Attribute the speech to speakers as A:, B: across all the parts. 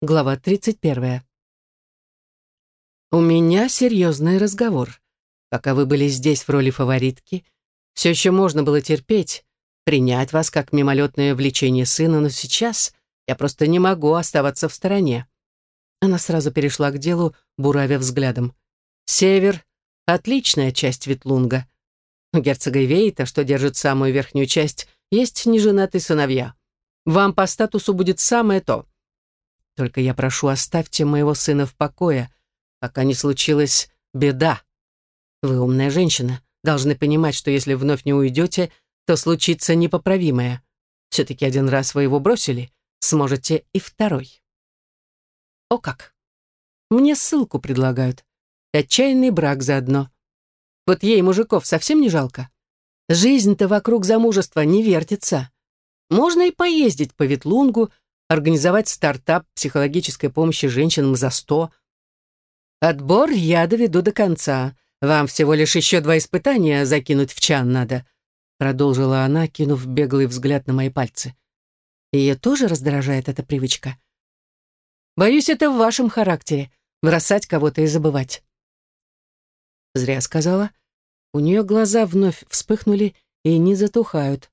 A: Глава 31. У меня серьезный разговор. Пока вы были здесь в роли фаворитки, все еще можно было терпеть, принять вас как мимолетное влечение сына, но сейчас я просто не могу оставаться в стороне. Она сразу перешла к делу, буравя взглядом. Север — отличная часть Ветлунга. У герцога Вейта, что держит самую верхнюю часть, есть неженатые сыновья. Вам по статусу будет самое то — только я прошу, оставьте моего сына в покое, пока не случилась беда. Вы умная женщина, должны понимать, что если вновь не уйдете, то случится непоправимое. Все-таки один раз вы его бросили, сможете и второй. О как! Мне ссылку предлагают. Отчаянный брак заодно. Вот ей мужиков совсем не жалко. Жизнь-то вокруг замужества не вертится. Можно и поездить по Ветлунгу, организовать стартап психологической помощи женщинам за сто. Отбор я доведу до конца. Вам всего лишь еще два испытания закинуть в чан надо, продолжила она, кинув беглый взгляд на мои пальцы. Ее тоже раздражает эта привычка. Боюсь, это в вашем характере — бросать кого-то и забывать. Зря сказала. У нее глаза вновь вспыхнули и не затухают.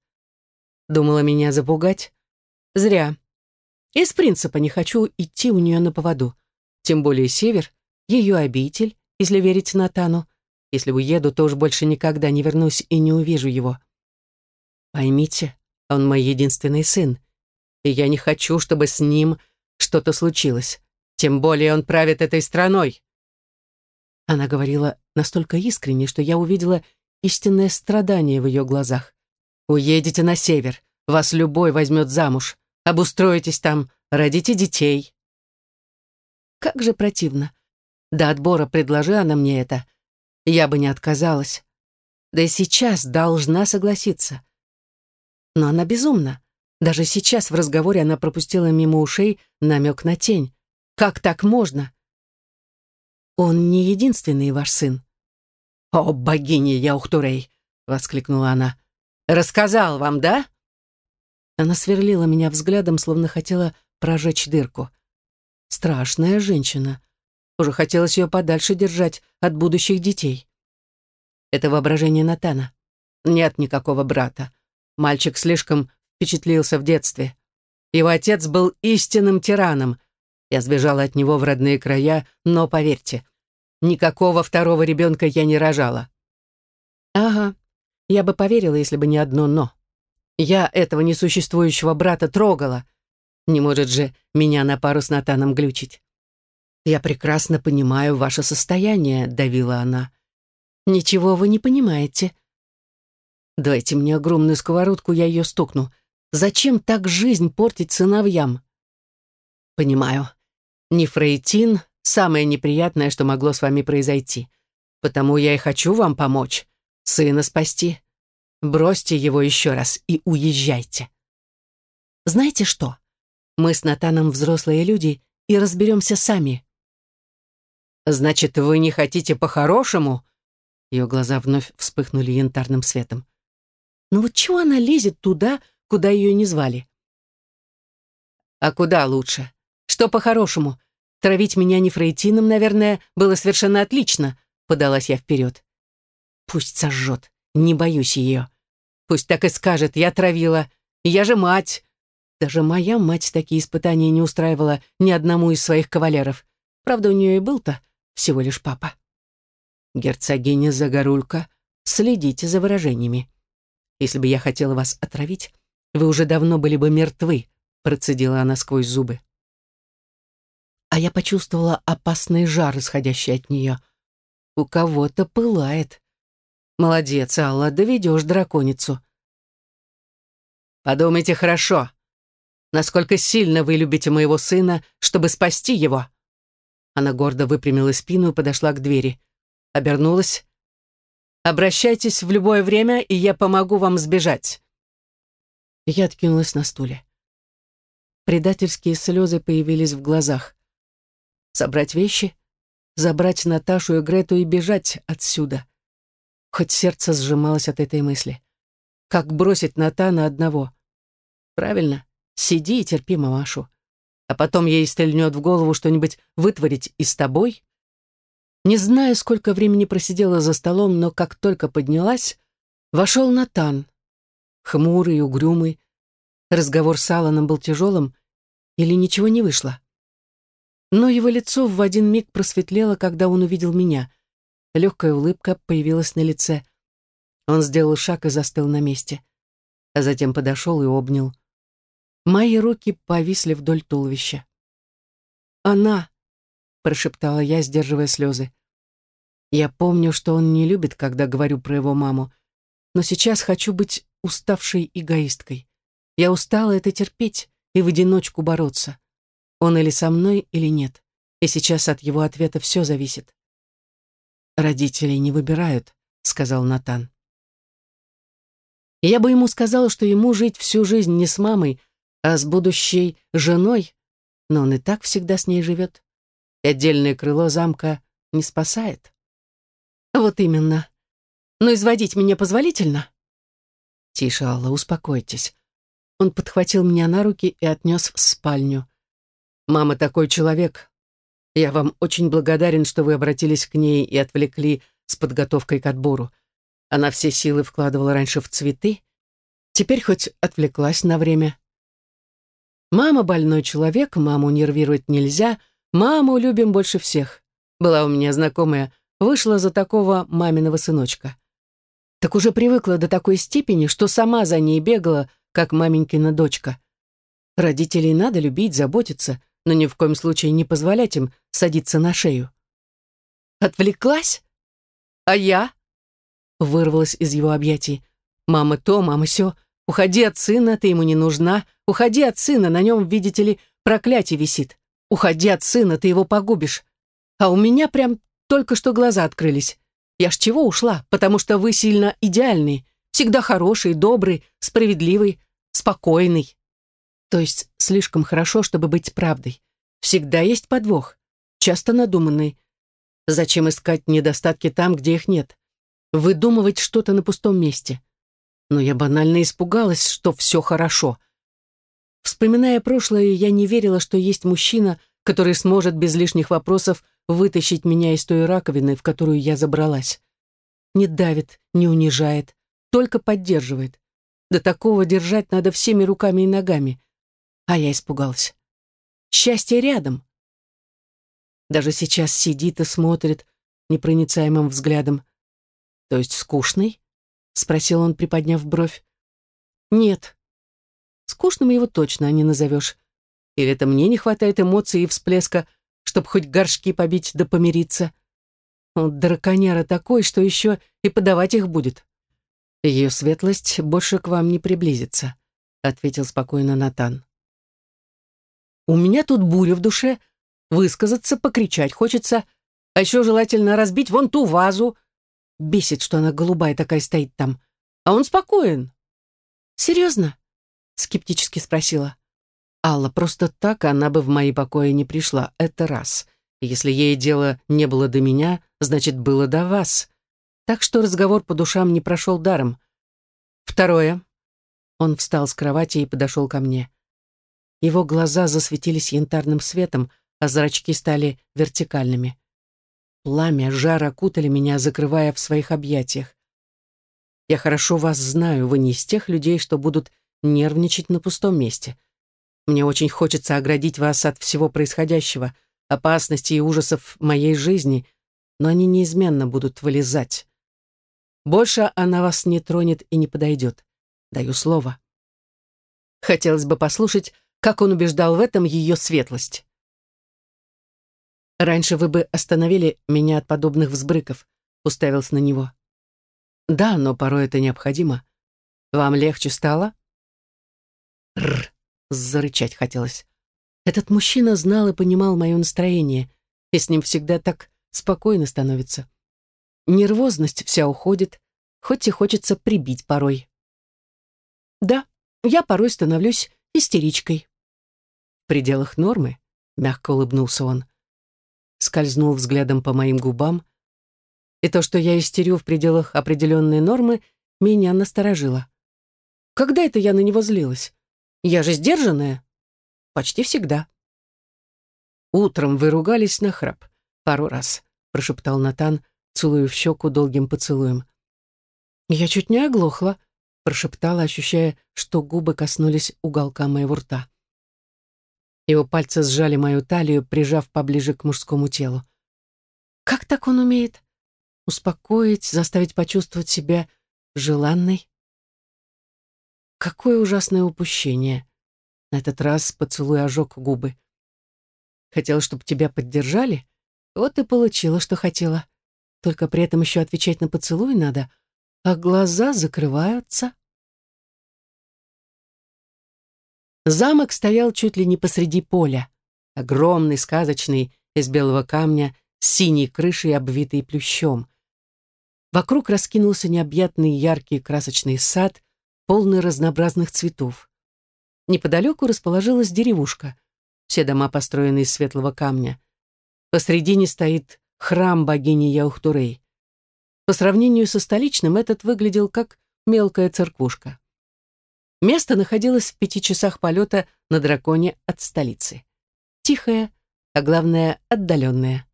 A: Думала меня запугать? Зря. Из принципа не хочу идти у нее на поводу. Тем более север, ее обитель, если верить Натану. Если уеду, то уж больше никогда не вернусь и не увижу его. Поймите, он мой единственный сын, и я не хочу, чтобы с ним что-то случилось. Тем более он правит этой страной. Она говорила настолько искренне, что я увидела истинное страдание в ее глазах. «Уедете на север, вас любой возьмет замуж. Обустроитесь там, родите детей. Как же противно. До отбора предложи она мне это. Я бы не отказалась. Да и сейчас должна согласиться. Но она безумна. Даже сейчас в разговоре она пропустила мимо ушей намек на тень. Как так можно? Он не единственный ваш сын. «О, богиня Яухтурей!» — воскликнула она. «Рассказал вам, да?» Она сверлила меня взглядом, словно хотела прожечь дырку. Страшная женщина. Уже хотелось ее подальше держать от будущих детей. Это воображение Натана. Нет никакого брата. Мальчик слишком впечатлился в детстве. Его отец был истинным тираном. Я сбежала от него в родные края, но, поверьте, никакого второго ребенка я не рожала. Ага, я бы поверила, если бы не одно «но». Я этого несуществующего брата трогала. Не может же меня на пару с Натаном глючить. «Я прекрасно понимаю ваше состояние», — давила она. «Ничего вы не понимаете». «Дайте мне огромную сковородку, я ее стукну. Зачем так жизнь портить сыновьям?» «Понимаю. Нефрейтин — самое неприятное, что могло с вами произойти. Потому я и хочу вам помочь. Сына спасти. Бросьте его еще раз и уезжайте. Знаете что? Мы с Натаном взрослые люди и разберемся сами. Значит, вы не хотите по-хорошему? Ее глаза вновь вспыхнули янтарным светом. Ну вот чего она лезет туда, куда ее не звали? А куда лучше? Что по-хорошему? Травить меня нефрейтином, наверное, было совершенно отлично, подалась я вперед. Пусть сожжет. Не боюсь ее. Пусть так и скажет, я травила. Я же мать. Даже моя мать такие испытания не устраивала ни одному из своих кавалеров. Правда, у нее и был-то всего лишь папа. Герцогиня Загорулька, следите за выражениями. Если бы я хотела вас отравить, вы уже давно были бы мертвы, процедила она сквозь зубы. А я почувствовала опасный жар, исходящий от нее. У кого-то пылает. Молодец, Алла, доведешь драконицу. Подумайте хорошо. Насколько сильно вы любите моего сына, чтобы спасти его? Она гордо выпрямила спину и подошла к двери. Обернулась. Обращайтесь в любое время, и я помогу вам сбежать. Я откинулась на стуле. Предательские слезы появились в глазах. Собрать вещи, забрать Наташу и Грету и бежать отсюда. Хоть сердце сжималось от этой мысли. Как бросить Натана одного? Правильно, сиди и терпи мамашу. а потом ей стрельнет в голову что-нибудь вытворить и с тобой. Не знаю, сколько времени просидела за столом, но как только поднялась, вошел Натан, хмурый, угрюмый. Разговор с Алланом был тяжелым, или ничего не вышло. Но его лицо в один миг просветлело, когда он увидел меня. Легкая улыбка появилась на лице. Он сделал шаг и застыл на месте, а затем подошел и обнял. Мои руки повисли вдоль туловища. «Она!» — прошептала я, сдерживая слезы. Я помню, что он не любит, когда говорю про его маму, но сейчас хочу быть уставшей эгоисткой. Я устала это терпеть и в одиночку бороться. Он или со мной, или нет. И сейчас от его ответа все зависит. «Родителей не выбирают», — сказал Натан. Я бы ему сказала, что ему жить всю жизнь не с мамой, а с будущей женой, но он и так всегда с ней живет. И отдельное крыло замка не спасает. Вот именно. Но изводить меня позволительно? Тише, Алла, успокойтесь. Он подхватил меня на руки и отнес в спальню. Мама такой человек. Я вам очень благодарен, что вы обратились к ней и отвлекли с подготовкой к отбору. Она все силы вкладывала раньше в цветы. Теперь хоть отвлеклась на время. Мама больной человек, маму нервировать нельзя, маму любим больше всех. Была у меня знакомая, вышла за такого маминого сыночка. Так уже привыкла до такой степени, что сама за ней бегала, как маменькина дочка. Родителей надо любить, заботиться, но ни в коем случае не позволять им садиться на шею. «Отвлеклась? А я?» Вырвалась из его объятий. «Мама то, мама сё. Уходи от сына, ты ему не нужна. Уходи от сына, на нем, видите ли, проклятие висит. Уходи от сына, ты его погубишь. А у меня прям только что глаза открылись. Я ж чего ушла? Потому что вы сильно идеальный, всегда хороший, добрый, справедливый, спокойный. То есть слишком хорошо, чтобы быть правдой. Всегда есть подвох, часто надуманный. Зачем искать недостатки там, где их нет? Выдумывать что-то на пустом месте. Но я банально испугалась, что все хорошо. Вспоминая прошлое, я не верила, что есть мужчина, который сможет без лишних вопросов вытащить меня из той раковины, в которую я забралась. Не давит, не унижает, только поддерживает. До такого держать надо всеми руками и ногами. А я испугалась. Счастье рядом. Даже сейчас сидит и смотрит непроницаемым взглядом. То есть скучный? Спросил он, приподняв бровь. Нет. Скучным его точно не назовешь. Или это мне не хватает эмоций и всплеска, чтобы хоть горшки побить да помириться? Он драконяра такой, что еще и подавать их будет. Ее светлость больше к вам не приблизится, ответил спокойно Натан. У меня тут буря в душе, высказаться, покричать хочется, а еще желательно разбить вон ту вазу. Бесит, что она голубая такая стоит там. А он спокоен. Серьезно? Скептически спросила. Алла, просто так она бы в мои покои не пришла, это раз. Если ей дело не было до меня, значит, было до вас. Так что разговор по душам не прошел даром. Второе. Он встал с кровати и подошел ко мне. Его глаза засветились янтарным светом, а зрачки стали вертикальными. Пламя, жар окутали меня, закрывая в своих объятиях. Я хорошо вас знаю, вы не из тех людей, что будут нервничать на пустом месте. Мне очень хочется оградить вас от всего происходящего, опасностей и ужасов моей жизни, но они неизменно будут вылезать. Больше она вас не тронет и не подойдет. Даю слово. Хотелось бы послушать, как он убеждал в этом ее светлость. «Раньше вы бы остановили меня от подобных взбрыков», уставился на него. «Да, но порой это необходимо. Вам легче стало?» «Рр», зарычать хотелось. Этот мужчина знал и понимал мое настроение, и с ним всегда так спокойно становится. Нервозность вся уходит, хоть и хочется прибить порой. Да, я порой становлюсь истеричкой. В пределах нормы, мягко улыбнулся он. Скользнул взглядом по моим губам, и то, что я истерю в пределах определенной нормы, меня насторожило. Когда это я на него злилась? Я же сдержанная. Почти всегда. Утром вы ругались на храп. Пару раз, прошептал Натан, целуя в щеку долгим поцелуем. Я чуть не оглохла, прошептала, ощущая, что губы коснулись уголка моего рта. Его пальцы сжали мою талию, прижав поближе к мужскому телу. Как так он умеет? Успокоить, заставить почувствовать себя желанной? Какое ужасное упущение. На этот раз поцелуй ожег губы. Хотела, чтобы тебя поддержали? Вот и получила, что хотела. Только при этом еще отвечать на поцелуй надо, а глаза закрываются. Замок стоял чуть ли не посреди поля. Огромный, сказочный, из белого камня, с синей крышей, обвитый плющом. Вокруг раскинулся необъятный яркий красочный сад, полный разнообразных цветов. Неподалеку расположилась деревушка. Все дома построены из светлого камня. Посредине стоит храм богини Яухтурей. По сравнению со столичным этот выглядел как мелкая церквушка. Место находилось в пяти часах полета на драконе от столицы. Тихое, а главное, отдаленное.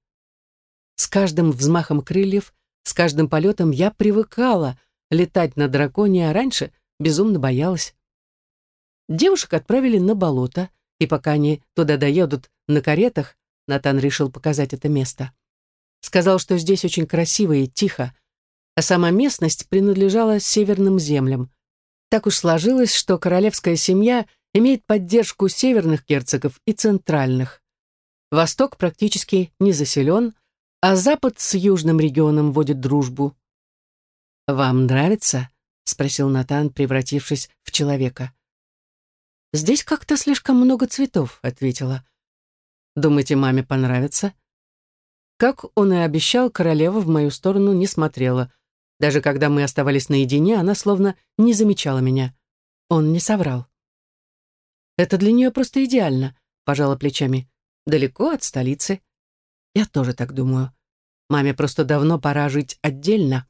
A: С каждым взмахом крыльев, с каждым полетом я привыкала летать на драконе, а раньше безумно боялась. Девушек отправили на болото, и пока они туда доедут на каретах, Натан решил показать это место. Сказал, что здесь очень красиво и тихо, а сама местность принадлежала северным землям. Так уж сложилось, что королевская семья имеет поддержку северных герцогов и центральных. Восток практически не заселен, а Запад с южным регионом водит дружбу. «Вам нравится?» — спросил Натан, превратившись в человека. «Здесь как-то слишком много цветов», — ответила. «Думаете, маме понравится?» Как он и обещал, королева в мою сторону не смотрела. Даже когда мы оставались наедине, она словно не замечала меня. Он не соврал. «Это для нее просто идеально», — пожала плечами. «Далеко от столицы». Я тоже так думаю. Маме просто давно пора жить отдельно.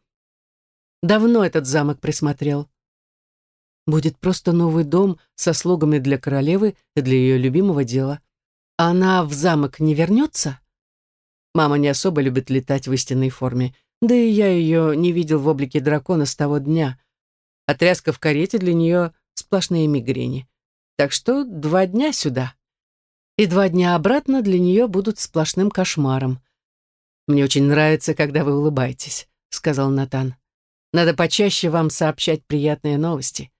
A: Давно этот замок присмотрел. Будет просто новый дом со слугами для королевы и для ее любимого дела. Она в замок не вернется? Мама не особо любит летать в истинной форме, да и я ее не видел в облике дракона с того дня. Отряска в карете для нее сплошные мигрени. Так что два дня сюда. И два дня обратно для нее будут сплошным кошмаром. «Мне очень нравится, когда вы улыбаетесь», — сказал Натан. «Надо почаще вам сообщать приятные новости.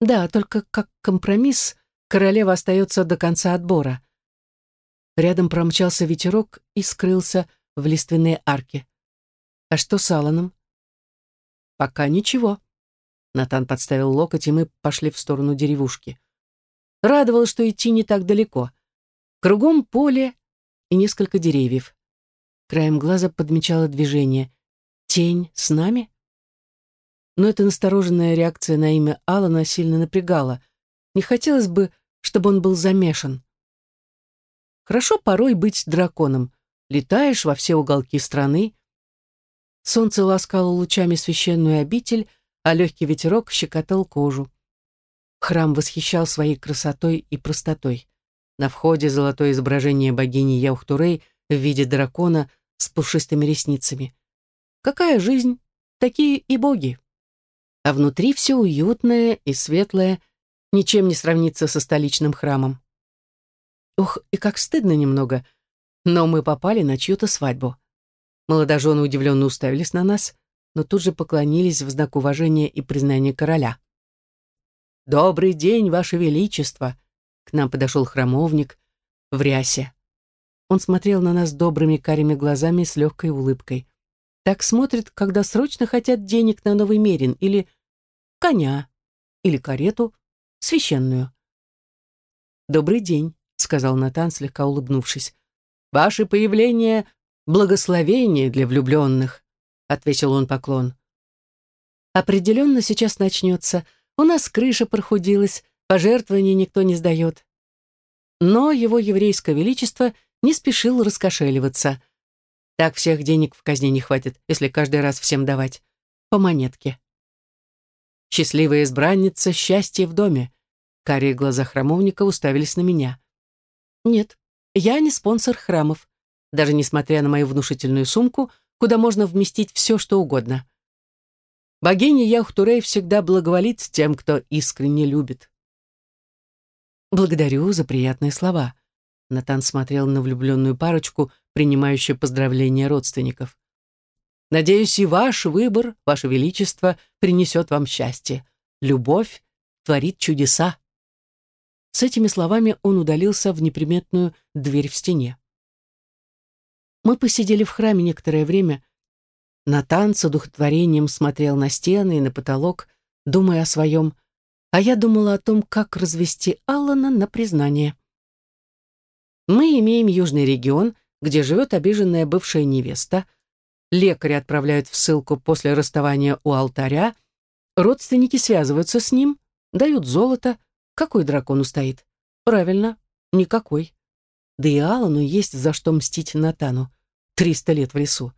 A: Да, только как компромисс королева остается до конца отбора. Рядом промчался ветерок и скрылся в лиственной арке. А что с Алланом? Пока ничего. Натан подставил локоть, и мы пошли в сторону деревушки. Радовало, что идти не так далеко. Кругом поле и несколько деревьев. Краем глаза подмечала движение. Тень с нами? но эта настороженная реакция на имя Алана сильно напрягала. Не хотелось бы, чтобы он был замешан. Хорошо порой быть драконом. Летаешь во все уголки страны. Солнце ласкало лучами священную обитель, а легкий ветерок щекотал кожу. Храм восхищал своей красотой и простотой. На входе золотое изображение богини Яухтурей в виде дракона с пушистыми ресницами. Какая жизнь, такие и боги а внутри все уютное и светлое, ничем не сравнится со столичным храмом. Ох, и как стыдно немного, но мы попали на чью-то свадьбу. Молодожены удивленно уставились на нас, но тут же поклонились в знак уважения и признания короля. «Добрый день, Ваше Величество!» К нам подошел храмовник в рясе. Он смотрел на нас добрыми карими глазами с легкой улыбкой. Так смотрит, когда срочно хотят денег на новый мерин или коня или карету, священную. «Добрый день», — сказал Натан, слегка улыбнувшись. «Ваше появление — благословение для влюбленных», — ответил он поклон. «Определенно сейчас начнется. У нас крыша прохудилась, пожертвований никто не сдает». Но его еврейское величество не спешил раскошеливаться. Так всех денег в казне не хватит, если каждый раз всем давать. По монетке. Счастливая избранница, счастье в доме. Карие глаза храмовника уставились на меня. Нет, я не спонсор храмов, даже несмотря на мою внушительную сумку, куда можно вместить все, что угодно. Богиня Яхтурей всегда благоволит тем, кто искренне любит. «Благодарю за приятные слова», — Натан смотрел на влюбленную парочку, принимающую поздравления родственников. «Надеюсь, и ваш выбор, ваше величество, принесет вам счастье. Любовь творит чудеса». С этими словами он удалился в неприметную дверь в стене. Мы посидели в храме некоторое время, Натан с удухотворением смотрел на стены и на потолок, думая о своем, а я думала о том, как развести Аллана на признание. Мы имеем южный регион, где живет обиженная бывшая невеста. Лекаря отправляют в ссылку после расставания у алтаря. Родственники связываются с ним, дают золото. Какой дракон устоит? Правильно, никакой. Да и Аллану есть за что мстить Натану. Триста лет в лесу.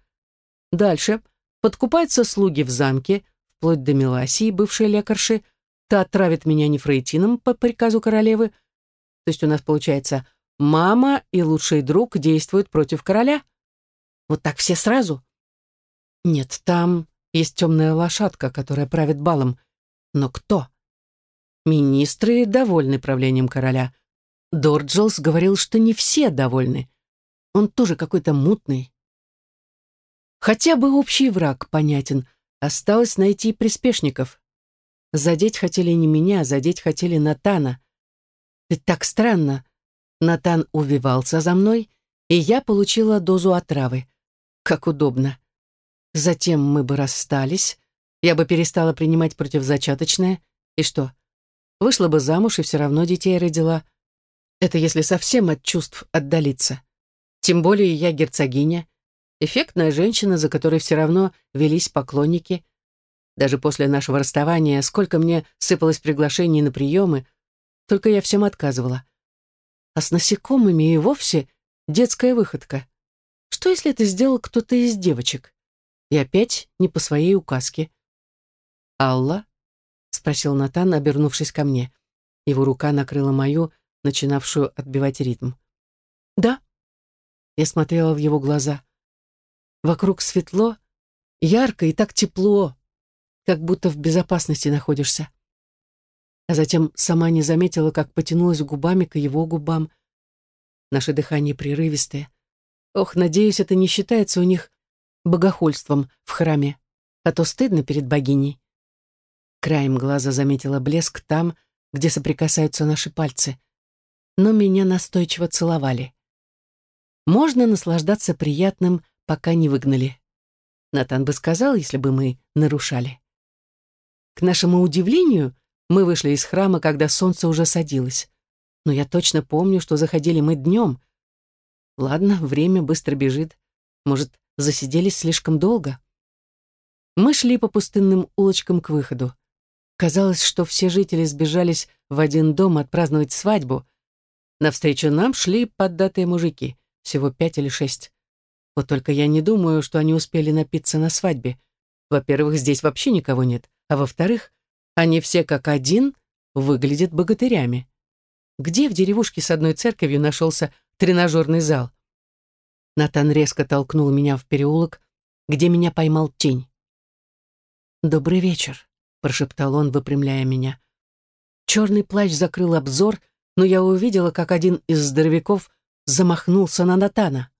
A: Дальше. Подкупаются слуги в замке, вплоть до Меласии, бывшей лекарши. Та отравит меня нефрейтином по приказу королевы. То есть у нас получается мама и лучший друг действуют против короля. Вот так все сразу? Нет, там есть темная лошадка, которая правит балом. Но кто? Министры довольны правлением короля. Дорджилс говорил, что не все довольны. Он тоже какой-то мутный, Хотя бы общий враг понятен. Осталось найти приспешников. Задеть хотели не меня, задеть хотели Натана. Ведь так странно. Натан увивался за мной, и я получила дозу отравы. Как удобно. Затем мы бы расстались, я бы перестала принимать противозачаточное, и что? Вышла бы замуж и все равно детей родила. Это если совсем от чувств отдалиться. Тем более я герцогиня, Эффектная женщина, за которой все равно велись поклонники. Даже после нашего расставания, сколько мне сыпалось приглашений на приемы, только я всем отказывала. А с насекомыми и вовсе детская выходка. Что, если это сделал кто-то из девочек? И опять не по своей указке. «Алла?» — спросил Натан, обернувшись ко мне. Его рука накрыла мою, начинавшую отбивать ритм. «Да». Я смотрела в его глаза. Вокруг светло, ярко и так тепло, как будто в безопасности находишься. А затем сама не заметила, как потянулась губами к его губам. Наше дыхание прерывистое. Ох, надеюсь, это не считается у них богохульством в храме, а то стыдно перед богиней. Краем глаза заметила блеск там, где соприкасаются наши пальцы. Но меня настойчиво целовали. Можно наслаждаться приятным, пока не выгнали. Натан бы сказал, если бы мы нарушали. К нашему удивлению, мы вышли из храма, когда солнце уже садилось. Но я точно помню, что заходили мы днем. Ладно, время быстро бежит. Может, засиделись слишком долго? Мы шли по пустынным улочкам к выходу. Казалось, что все жители сбежались в один дом отпраздновать свадьбу. Навстречу нам шли поддатые мужики, всего пять или шесть. Вот только я не думаю, что они успели напиться на свадьбе. Во-первых, здесь вообще никого нет, а во-вторых, они все как один выглядят богатырями. Где в деревушке с одной церковью нашелся тренажерный зал? Натан резко толкнул меня в переулок, где меня поймал тень. «Добрый вечер», — прошептал он, выпрямляя меня. Черный плащ закрыл обзор, но я увидела, как один из здоровяков замахнулся на Натана.